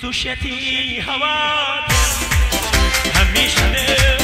سوشتی هوا. همیشه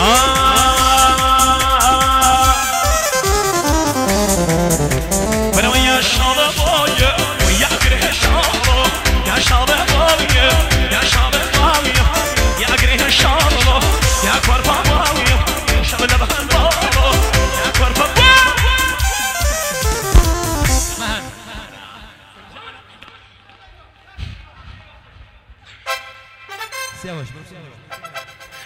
Ah!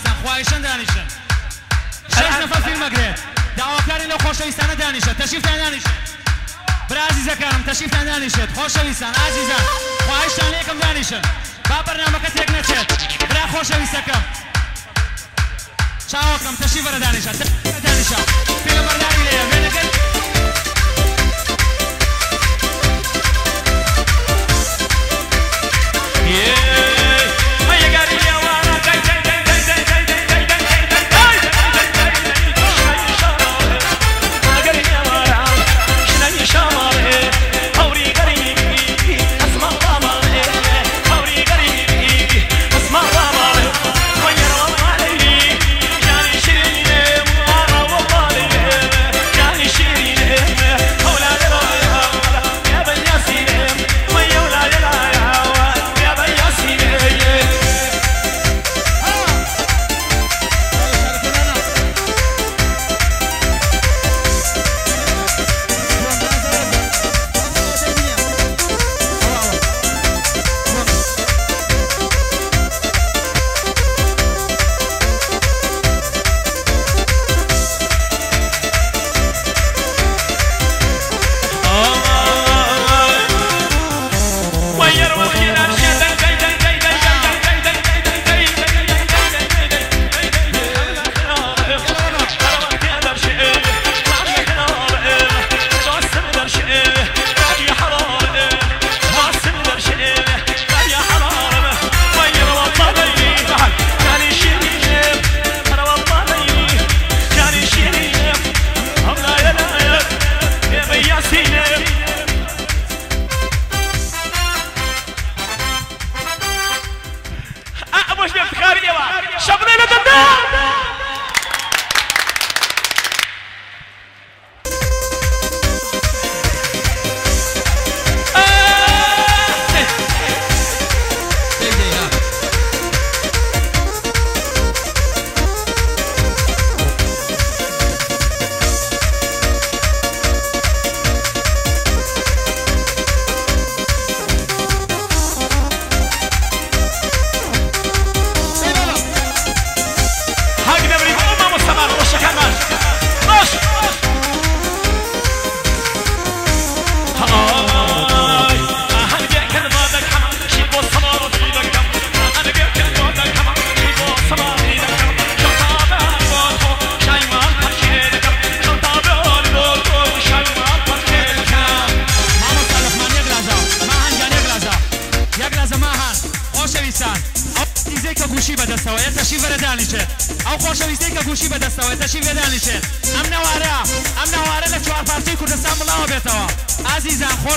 خۆشەویستان خواهشن دانیشن. شش نەفەر فیلمەگرێت داواکاری لەو خۆشەویستانە دانیشە تەشیفتان دانیشن. برا عزیزەکانم تەشیفتان دانیشێت خۆشەویستان ئازیزان خواهشتان لێکم دانیشن. با بەرنامەکە تێک نەچێت. برا خۆشەویستەکەم. چاوەکەم تەشی بەرە دانیشە. دانیشە. فیلم بەرداری لێە. وێنەکەی Yeah.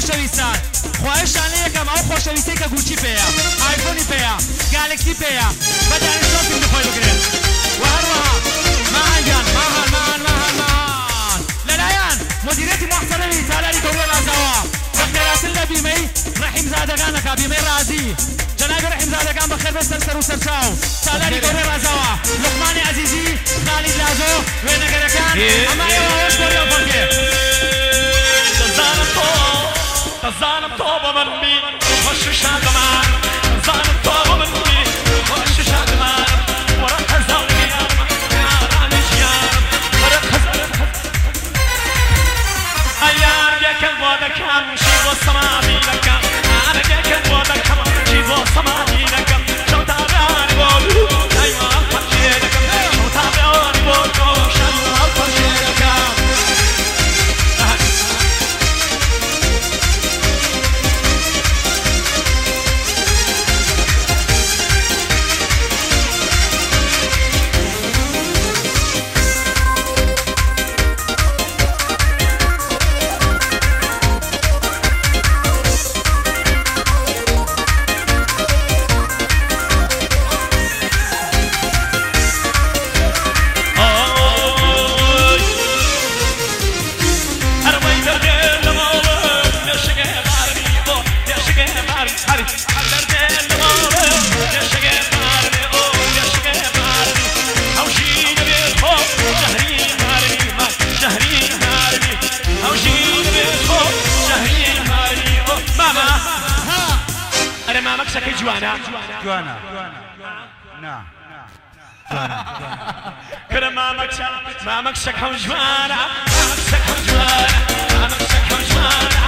خۆشەویستان خواهشان لە یەکەم ئەو خۆشەویستەی کە گوچی پێەیە ئایفۆنی پێەیە گالکسی پێەیە بە دانیشتۆ فیلمی خۆی بگرێت و هەروەها ماهان ماهان ماهان ماهان ماهان لەلایەن مدیرێتی محتەرەمی سالاری گەورە رازاوە بەخێراتن لە بیمەی ڕەحیم زادەکانەکە بیمەی رازی جناب رحیم زادەکان بەخێر بێ سەر و سەرچاو سالاری گەورە رازاوە لقمانی عزیزی خالید لازۆ وێنەگەرەکان ئەمە ئێوە هۆش بۆ لێو بەڵگێ دەزانم زنم تو با من بی خوش شد من. زنم تو با من بی خوش شد من. ورا خزان بیام نارانی جیام ورا خزان. ایار یکم وادا کم شی و سما بی لکم مامەکسەکەی جوانە جوانا نا کرە مامەکسە مامەکسەکەم جوانە مامەکسەکەم جوانە مامەکسەکەم جوانە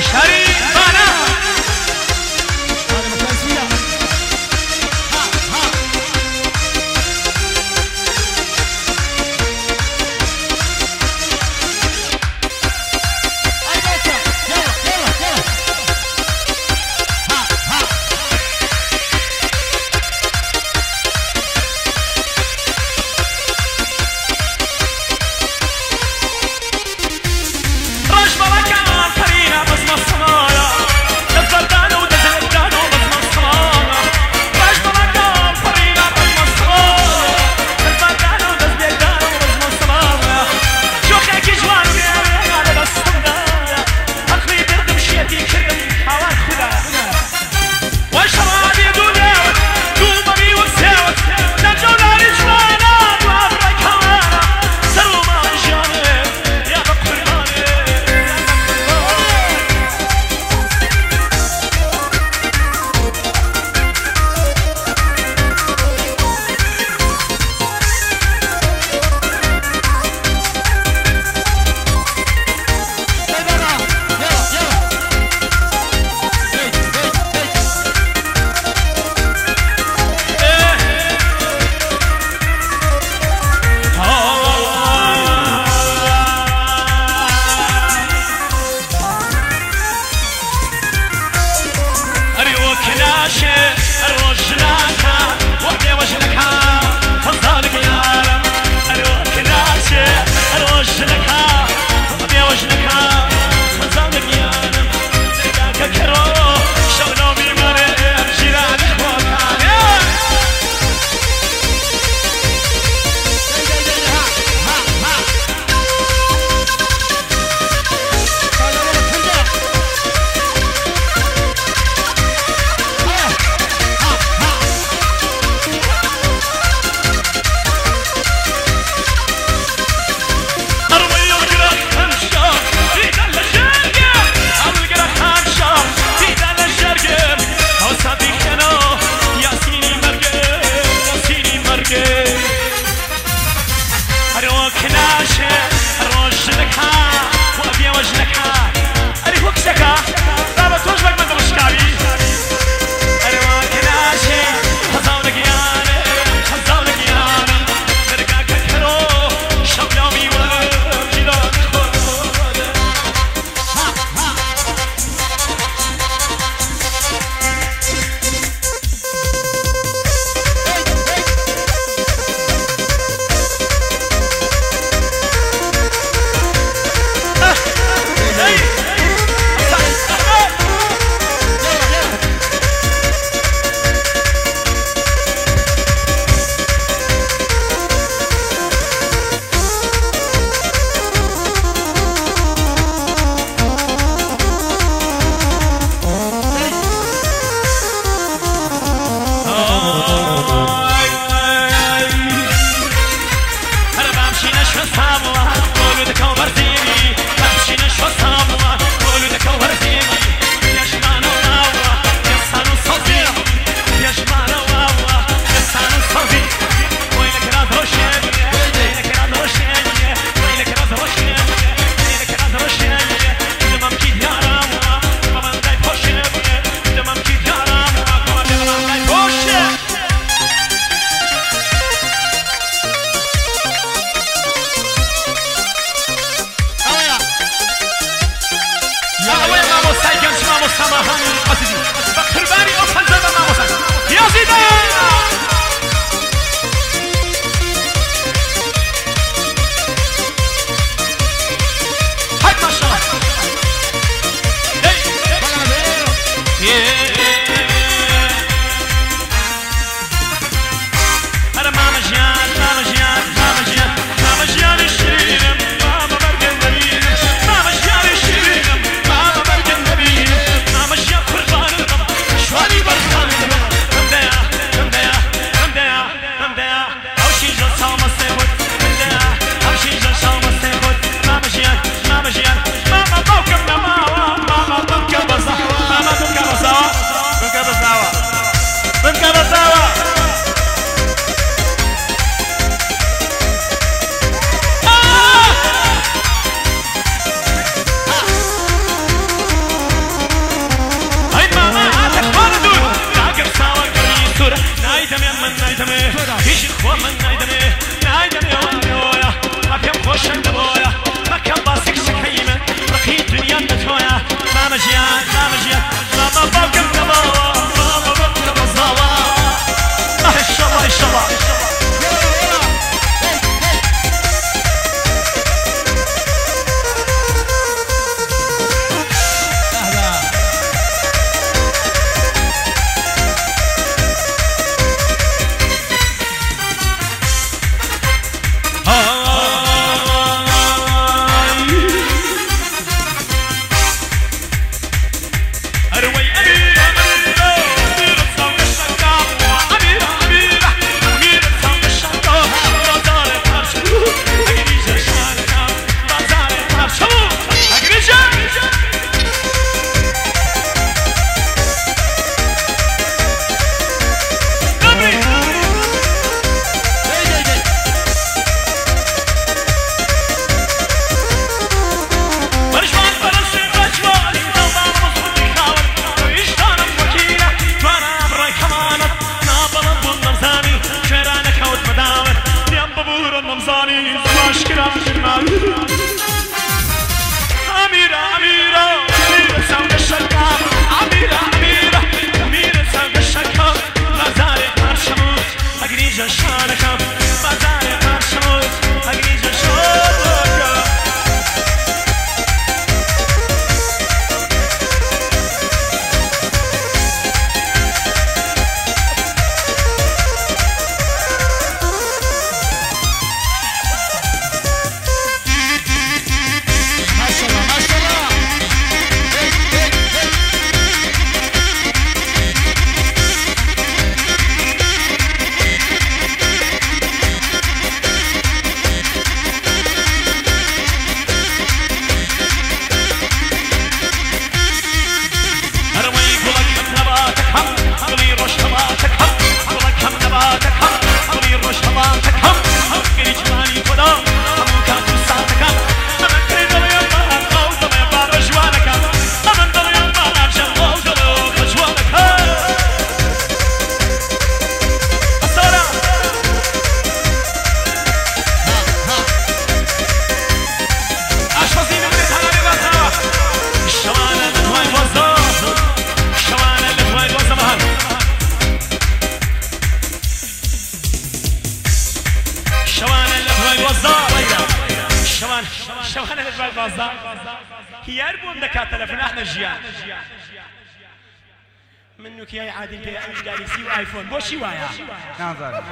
شریف. Yazida! تلفون إحنا جيان. من نوكيا عادي في ام جالسي وايفون بوشي وايا؟ نازانم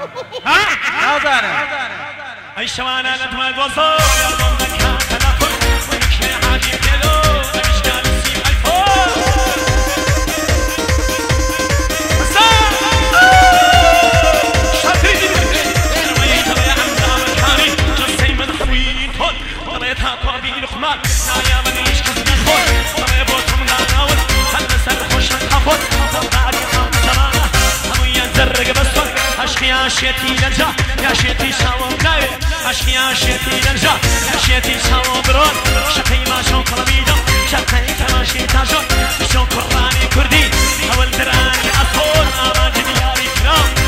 ها؟ نازانم أي شوانا ندوى الوصول يا عادي جالسي طريتها طابي خود بعد عام تمام همون یه ذره بس عشقی عشقی لنجا عشقی سوا بلای عشقی عشقی لنجا عشقی سوا برون شقی ما شون قلبیدم شقی تماشی تاجون شون قربانی کردی اول درانی اطول آمان دیاری کرام